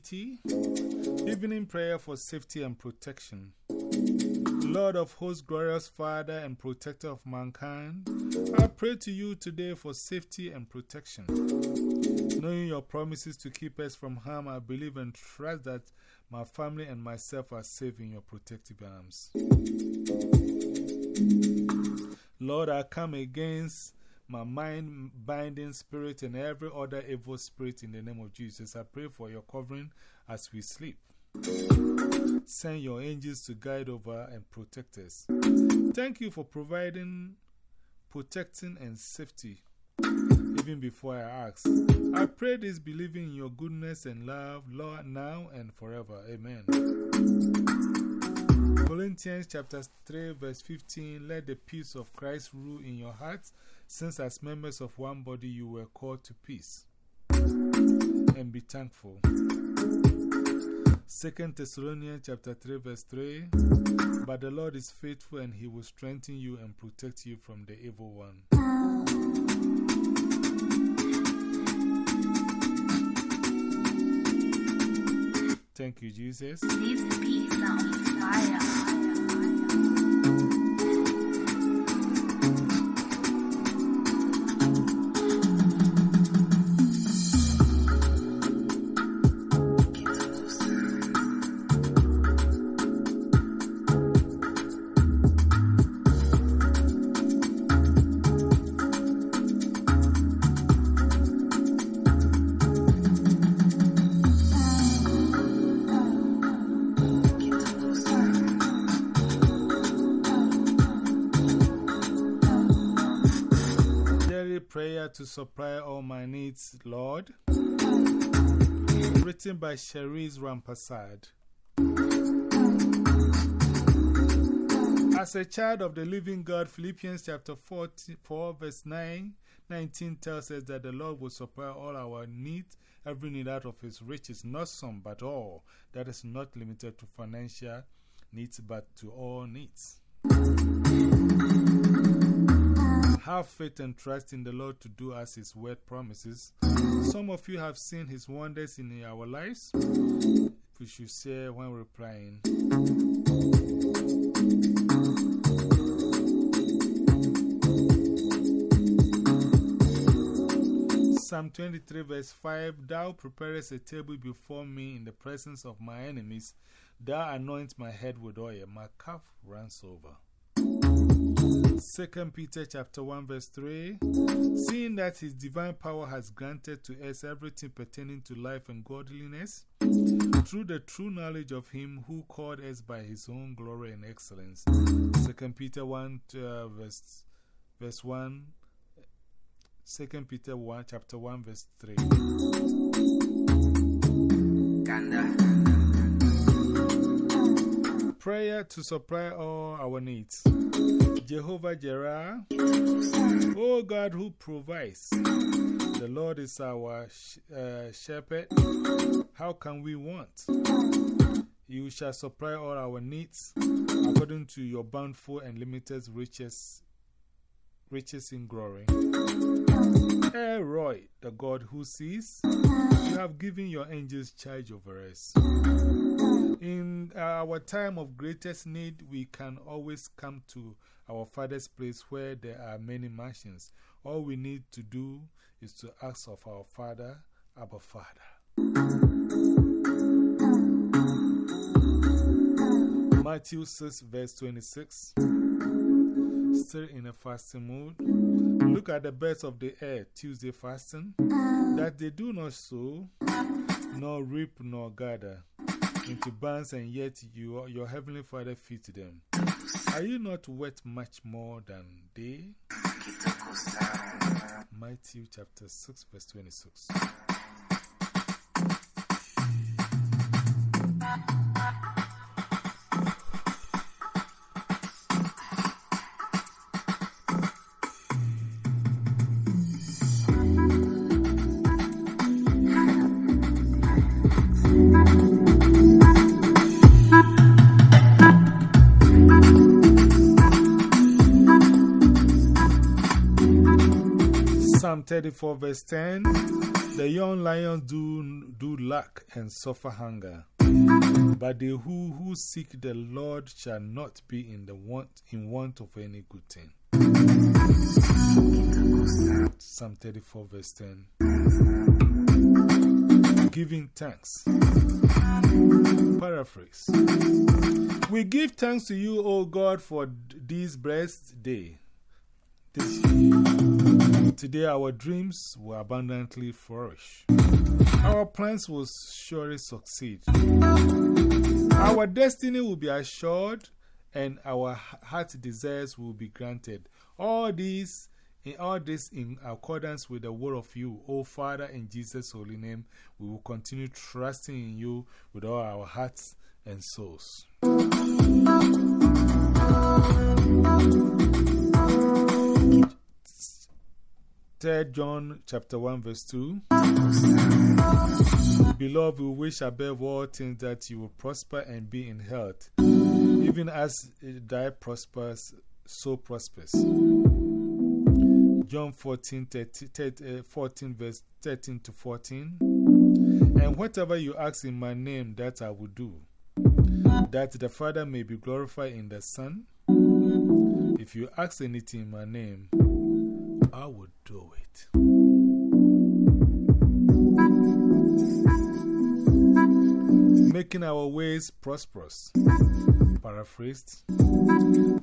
TT. Evening prayer for safety and protection. Lord of hosts, glorious Father and protector of mankind, I pray to you today for safety and protection. Knowing your promises to keep us from harm, I believe and trust that my family and myself are safe in your protective arms. Lord, I come against my mind binding spirit and every other evil spirit in the name of Jesus. I pray for your covering as we sleep. Send your angels to guide over and protect us. Thank you for providing, protecting, and safety even before I ask. I pray this believing in your goodness and love, Lord, now and forever. Amen. Corinthians chapter 3, verse 15 Let the peace of Christ rule in your hearts, since as members of one body you were called to peace. And be thankful. 2 Thessalonians chapter 3, verse 3 But the Lord is faithful, and he will strengthen you and protect you from the evil one. Thank you, Jesus. To supply all my needs, Lord. Written by Cherise Rampersad. As a child of the living God, Philippians chapter 4, verse 9, 19 tells us that the Lord will supply all our needs, every need out of His riches, not some, but all. That is not limited to financial needs, but to all needs. Have faith and trust in the Lord to do as His word promises. Some of you have seen His wonders in our lives. We should say when replying. Psalm 23, verse 5 Thou preparest a table before me in the presence of my enemies. Thou anoint my head with oil, my cup runs over. 2 Peter chapter 1 verse 3 Seeing that his divine power has granted to us everything pertaining to life and godliness, through the true knowledge of him who called us by his own glory and excellence. 2 Peter 1 uh, verse, verse 1 2 Peter 1 chapter 1 verse 3 Prayer to supply all our needs. Jehovah Jireh, O God who provides, the Lord is our uh, shepherd. How can we want? You shall supply all our needs according to your bountiful and limited riches, riches in glory. El Roi, the God who sees, you have given your angels charge over us. In our time of greatest need, we can always come to our Father's place where there are many mansions. All we need to do is to ask of our Father, Abba Father. Matthew 6, verse 26. Still in a fasting mood. Look at the birds of the air, Tuesday fasting, that they do not sow, nor reap, nor gather into bands and yet you, your heavenly Father feeds them. Are you not worth much more than they? Matthew chapter 6, verse 26. 34 verse 10 The young lions do, do lack and suffer hunger, but they who, who seek the Lord shall not be in, the want, in want of any good thing. Psalm 34 verse 10 Giving thanks. Paraphrase We give thanks to you, O God, for this blessed day. This Today, our dreams will abundantly flourish. Our plans will surely succeed. Our destiny will be assured, and our heart desires will be granted. All these, in all this, in accordance with the word of you, O Father, in Jesus' holy name, we will continue trusting in you with all our hearts and souls. 3 John chapter 1 verse 2 Beloved, we wish above all things that you will prosper and be in health, even as thy prospers, so prospers. John 14, 30, 30, uh, 14 verse 13 to 14 And whatever you ask in my name, that I will do, that the Father may be glorified in the Son. If you ask anything in my name, I would do it. Making our ways prosperous. Paraphrased.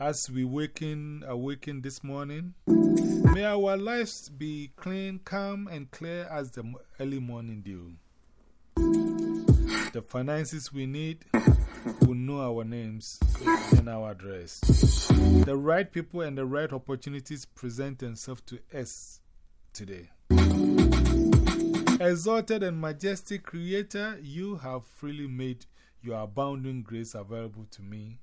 As we waken, awaken this morning, may our lives be clean, calm, and clear as the early morning dew. The finances we need will know our names and our address. The right people and the right opportunities present themselves to us today. Exalted and majestic Creator, you have freely made your abounding grace available to me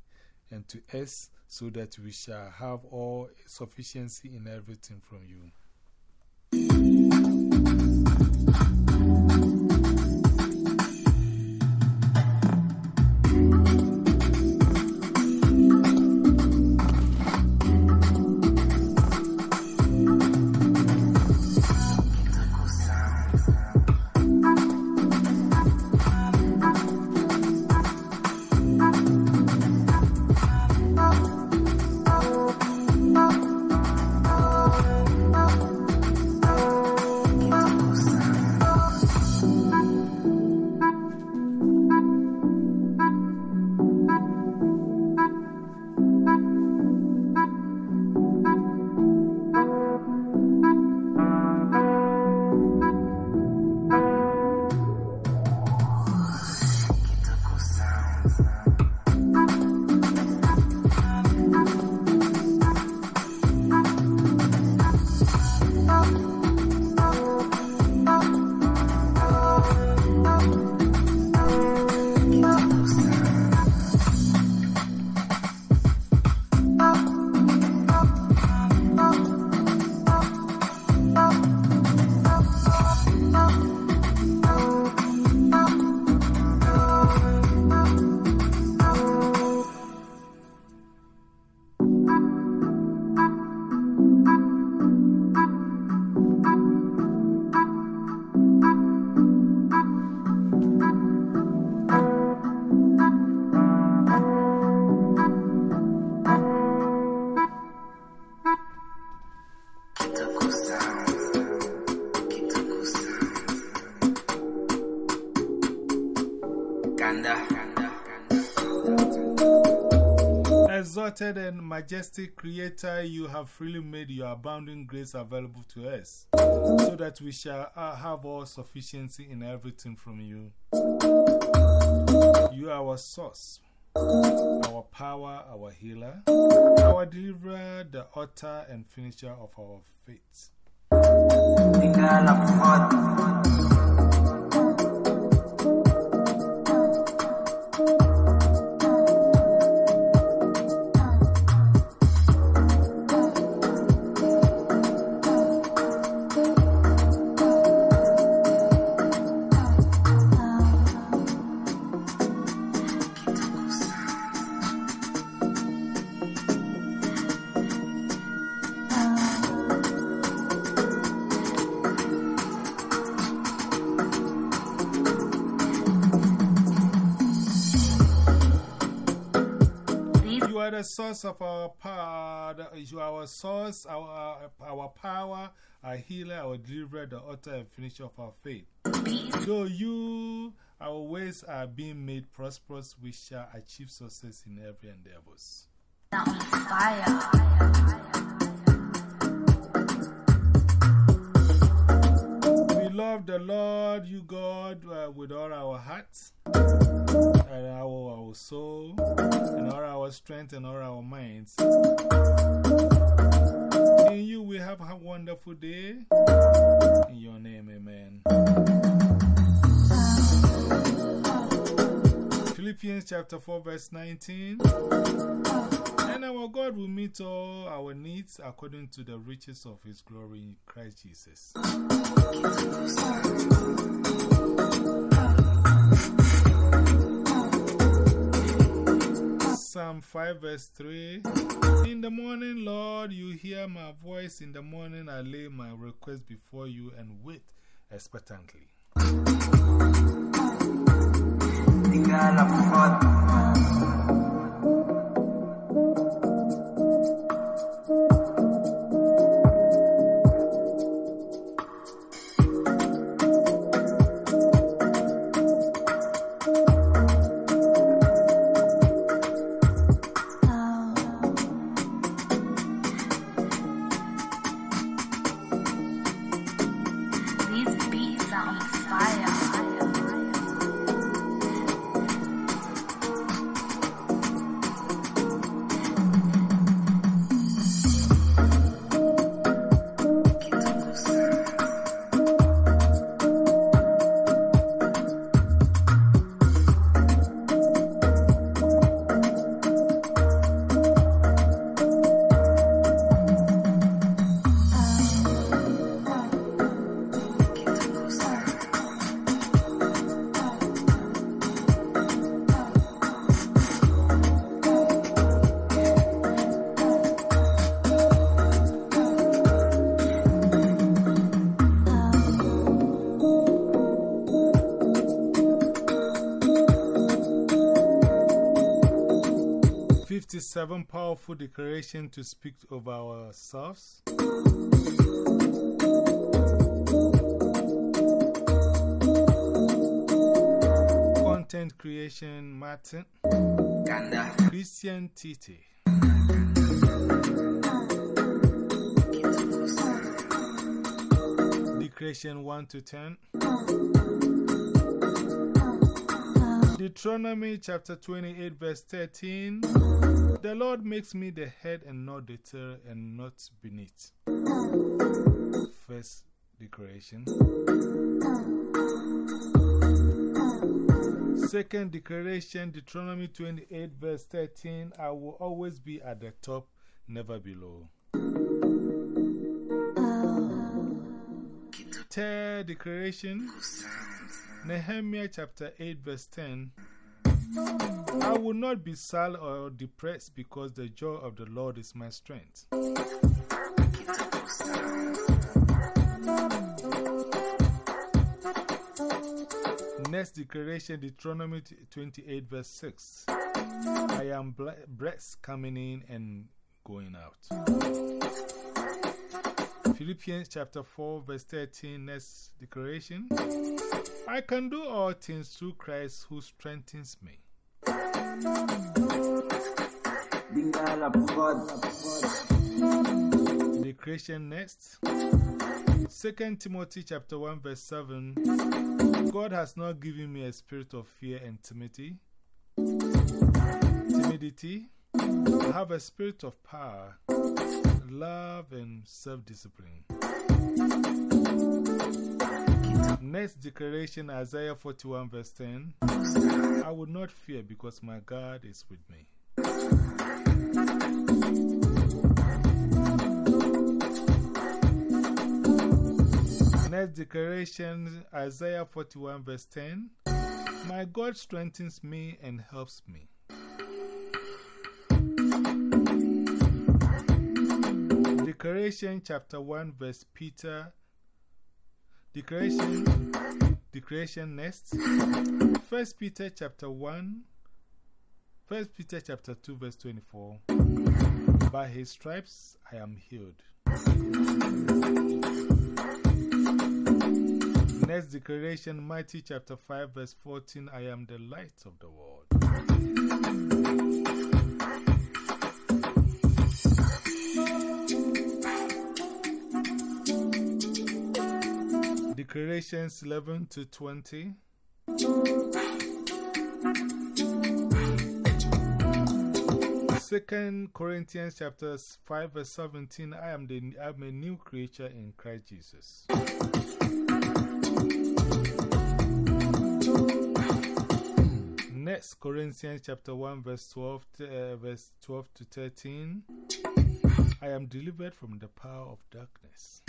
and to us so that we shall have all sufficiency in everything from you. Exalted and majestic Creator, you have freely made your abounding grace available to us, so that we shall uh, have all sufficiency in everything from you. You are our source, our power, our healer, our deliverer, the author and finisher of our faith. Are the source of our power. You are our source, our, our power, our healer, our deliverer, the author and finisher of our faith. Though you, our ways are being made prosperous, we shall achieve success in every endeavors. We love the Lord, you God, uh, with all our hearts, and our, our soul, and all our strength, and all our minds. In you, we have a wonderful day. In your name, amen. Philippians chapter 4, verse 19. And our God will meet all our needs according to the riches of his glory in Christ Jesus. Psalm 5 verse 3 In the morning, Lord, you hear my voice. In the morning, I lay my request before you and wait expectantly. Fifty-seven powerful declaration to speak over ourselves. Content creation, Martin. Christian Titi. Declaration 1 to 10. Deuteronomy chapter 28, verse 13. The Lord makes me the head and not the tail and not beneath. First declaration. Second declaration, Deuteronomy 28, verse 13. I will always be at the top, never below. Ah. Third declaration, Nehemiah chapter 8, verse 10. I will not be sad or depressed because the joy of the Lord is my strength. Next declaration, Deuteronomy 28, verse 6. I am blessed coming in and going out. Philippians chapter 4, verse 13, next declaration. I can do all things through Christ who strengthens me. Declaration next. 2 Timothy chapter 1, verse 7. God has not given me a spirit of fear and timidity. Timidity. I have a spirit of power, love, and self discipline. Next declaration Isaiah 41, verse 10 I will not fear because my God is with me. Next declaration Isaiah 41, verse 10 My God strengthens me and helps me. Declaration chapter 1, verse Peter. Declaration, declaration next. First Peter chapter 1, First Peter chapter 2 verse 24. By his stripes I am healed. Next declaration, Matthew chapter 5 verse 14. I am the light of the world. Declarations 11 to 20. Second Corinthians chapter 5 verse 17 I am, the, I am a new creature in Christ Jesus. Next Corinthians chapter 1 verse 12 to, uh, verse 12 to 13 I am delivered from the power of darkness.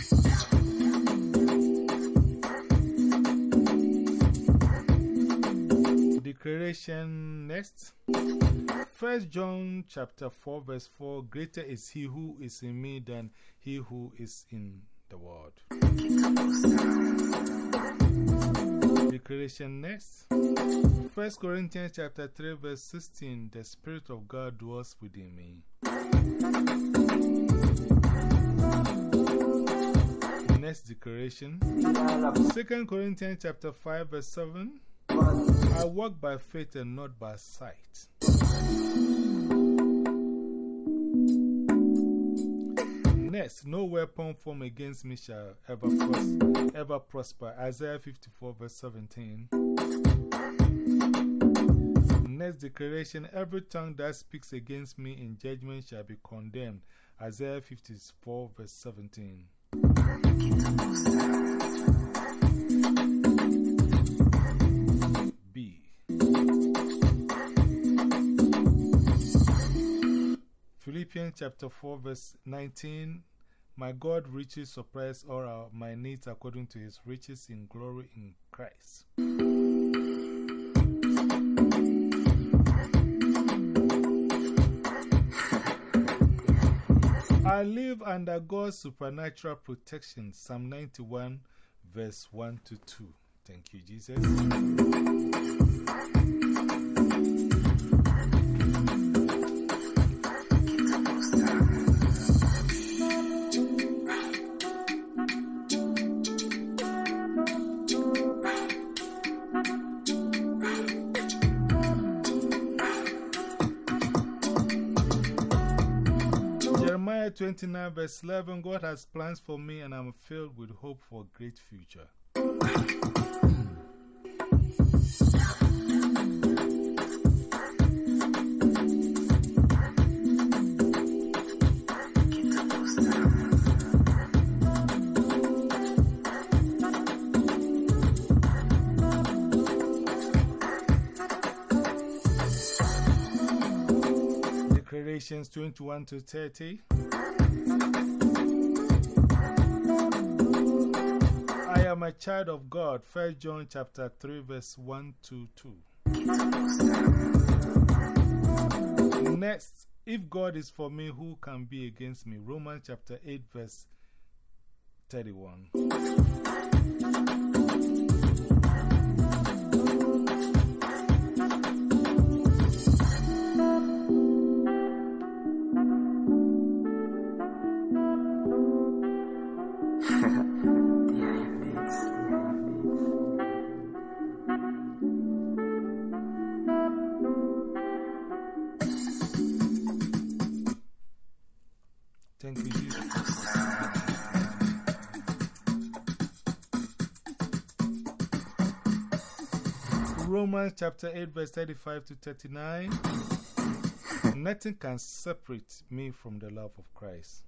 Declaration next. First John chapter 4 verse 4 Greater is he who is in me than he who is in the world. Declaration next. First Corinthians chapter 3 verse 16 The Spirit of God dwells within me. Next declaration. Second Corinthians chapter 5 verse 7 I walk by faith and not by sight. Next, no weapon formed against me shall ever, pros ever prosper. Isaiah 54 verse 17. Next declaration Every tongue that speaks against me in judgment shall be condemned. Isaiah 54 verse 17. Philippians chapter 4 verse 19 My God riches supplies all our, my needs according to his riches in glory in Christ. I live under God's supernatural protection. Psalm 91 verse 1 to 2. Thank you, Jesus. Jeremiah 29 verse 11 God has plans for me and I'm filled with hope for a great future. Declarations 21 to 30. I am a child of God. 1 John chapter 3 verse 1 to 2. Next, if God is for me, who can be against me? Romans chapter 8 verse 31. Romans chapter 8, verse 35 to 39. Nothing can separate me from the love of Christ.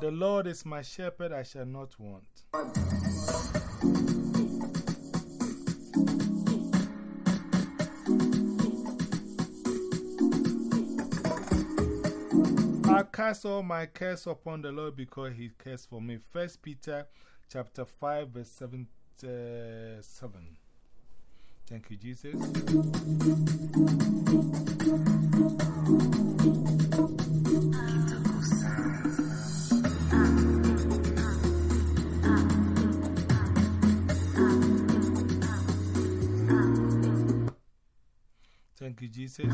The Lord is my shepherd, I shall not want. I cast all my cares upon the Lord because he cares for me. First Peter chapter 5, verse uh, 7. Thank you, Jesus. Thank you, Jesus.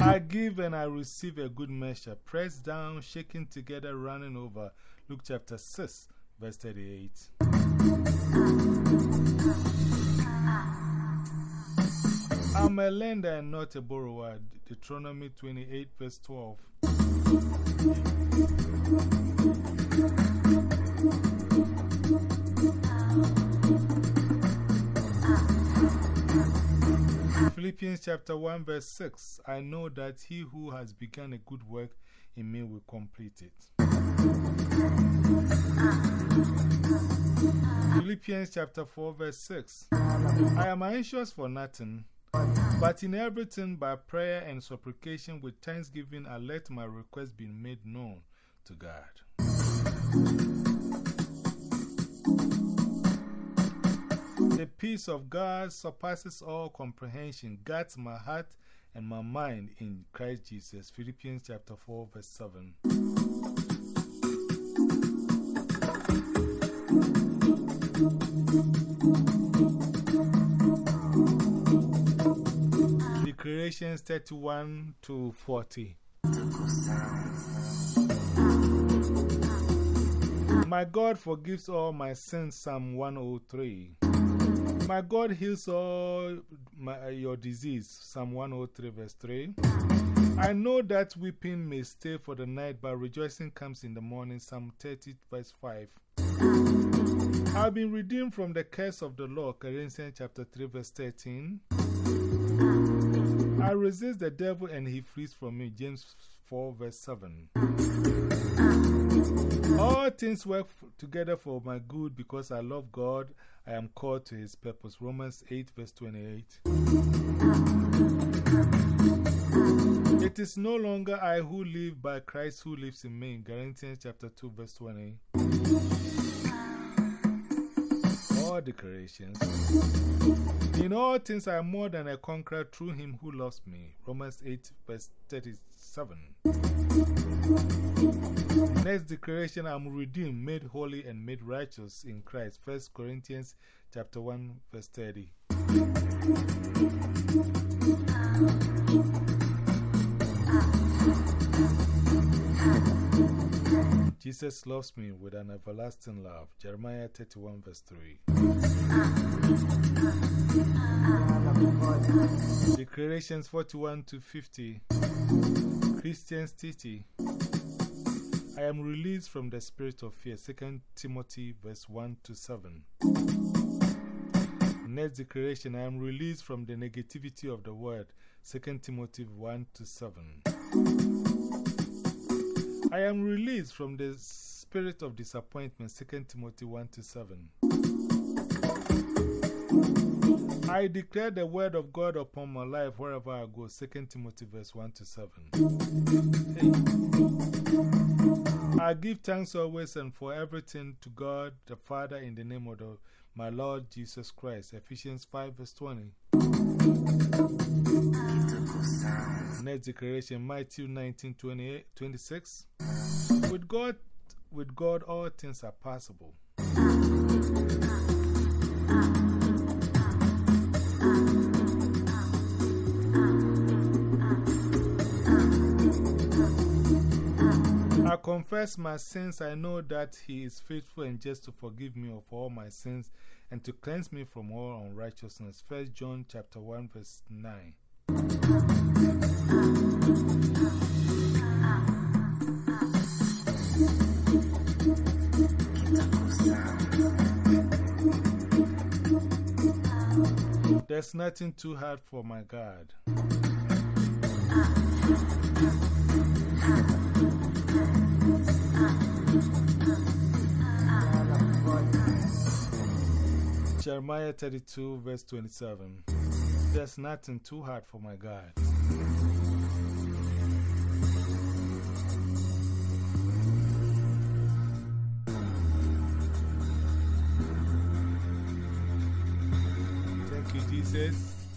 I give and I receive a good measure, pressed down, shaken together, running over. Luke chapter 6, verse 38. I'm a lender and not a borrower. Deuteronomy 28, verse 12. Philippians chapter 1, verse 6. I know that he who has begun a good work in me will complete it. Philippians chapter 4, verse 6. I am anxious for nothing, but in everything by prayer and supplication with thanksgiving, I let my request be made known to God. The peace of God surpasses all comprehension, guards my heart and my mind in Christ Jesus. Philippians chapter 4, verse 7. Declarations 31 to 40. My God forgives all my sins, Psalm 103. My God heals all my, uh, your disease. Psalm 103, verse 3. I know that weeping may stay for the night, but rejoicing comes in the morning. Psalm 30, verse 5. I've been redeemed from the curse of the law. Corinthians chapter 3, verse 13. I resist the devil and he flees from me. James 4, verse 7. All things work together for my good because I love God. I am called to his purpose. Romans 8, verse 28. It is no longer I who live, but Christ who lives in me. Galatians chapter 2, verse 20. All declarations. In all things I am more than a conqueror through him who loves me. Romans 8, verse 37. Next declaration I am redeemed, made holy, and made righteous in Christ. 1 Corinthians chapter 1, verse 30. Jesus loves me with an everlasting love. Jeremiah 31, verse 3. Declarations 41 to 50. Christians Titi. I am released from the spirit of fear. 2 Timothy verse 1 to 7. Next declaration I am released from the negativity of the word. 2 Timothy 1 to 7. I am released from the spirit of disappointment. 2 Timothy 1 to 7. I declare the word of God upon my life wherever I go. 2 Timothy verse 1 to 7. Hey. I give thanks always and for everything to God the Father in the name of the, my Lord Jesus Christ. Ephesians 5 verse 20. Next declaration Matthew 19 26. With God, with God, all things are possible. I confess my sins. I know that He is faithful and just to forgive me of all my sins and to cleanse me from all unrighteousness. 1 John chapter 1 verse 9. There's nothing too hard for my God. Jeremiah 32, verse 27. There's nothing too hard for my God. Pieces.